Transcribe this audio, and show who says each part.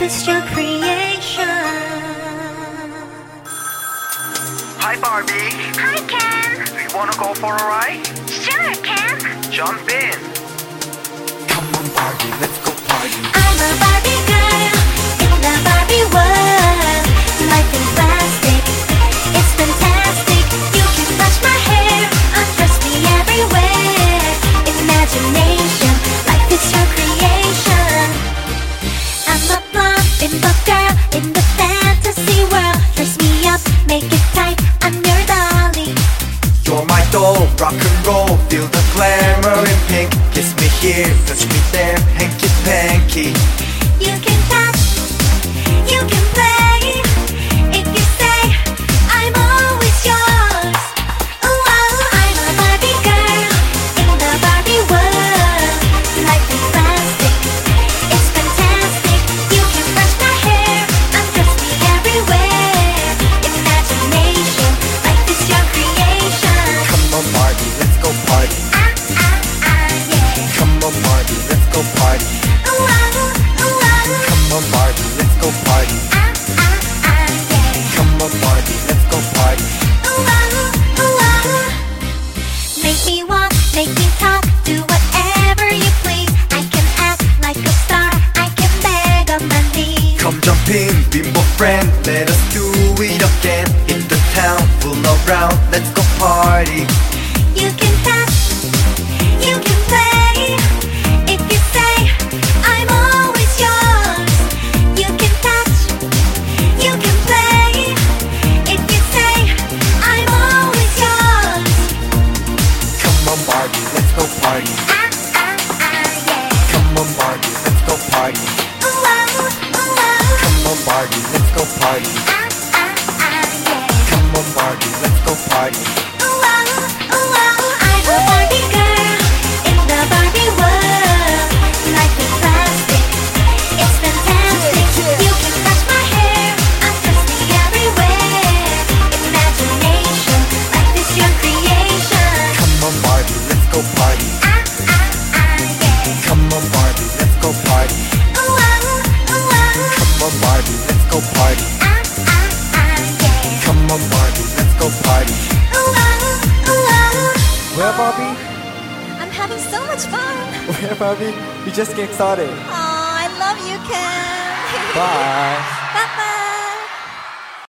Speaker 1: is your creation.
Speaker 2: Hi Barbie,
Speaker 1: Hi, Ken.
Speaker 2: do you wanna go for a ride?
Speaker 1: Sure, Ken.
Speaker 2: Jump in.
Speaker 3: Rock and roll, feel the glamour in pink. Kiss me here, touch me there, hanky panky.
Speaker 1: You can touch, you can play.
Speaker 3: Jump in, bimbo friend, let us do it again. In the town, full around, let's go party.
Speaker 1: You can touch, you can play. If you say I'm always yours, you can touch, you can play. If you say I'm always yours,
Speaker 3: Come on Barbie, let's go party.
Speaker 1: ah ah ah yeah.
Speaker 3: Come on Barbie, let's go party. Barbie, let's go party. Come on Barbie, let's go party.
Speaker 4: Well, Bobby,
Speaker 1: I'm having so much fun.
Speaker 4: well, Bobby, we just get started.
Speaker 1: Aw, I love you, Ken.
Speaker 4: Bye.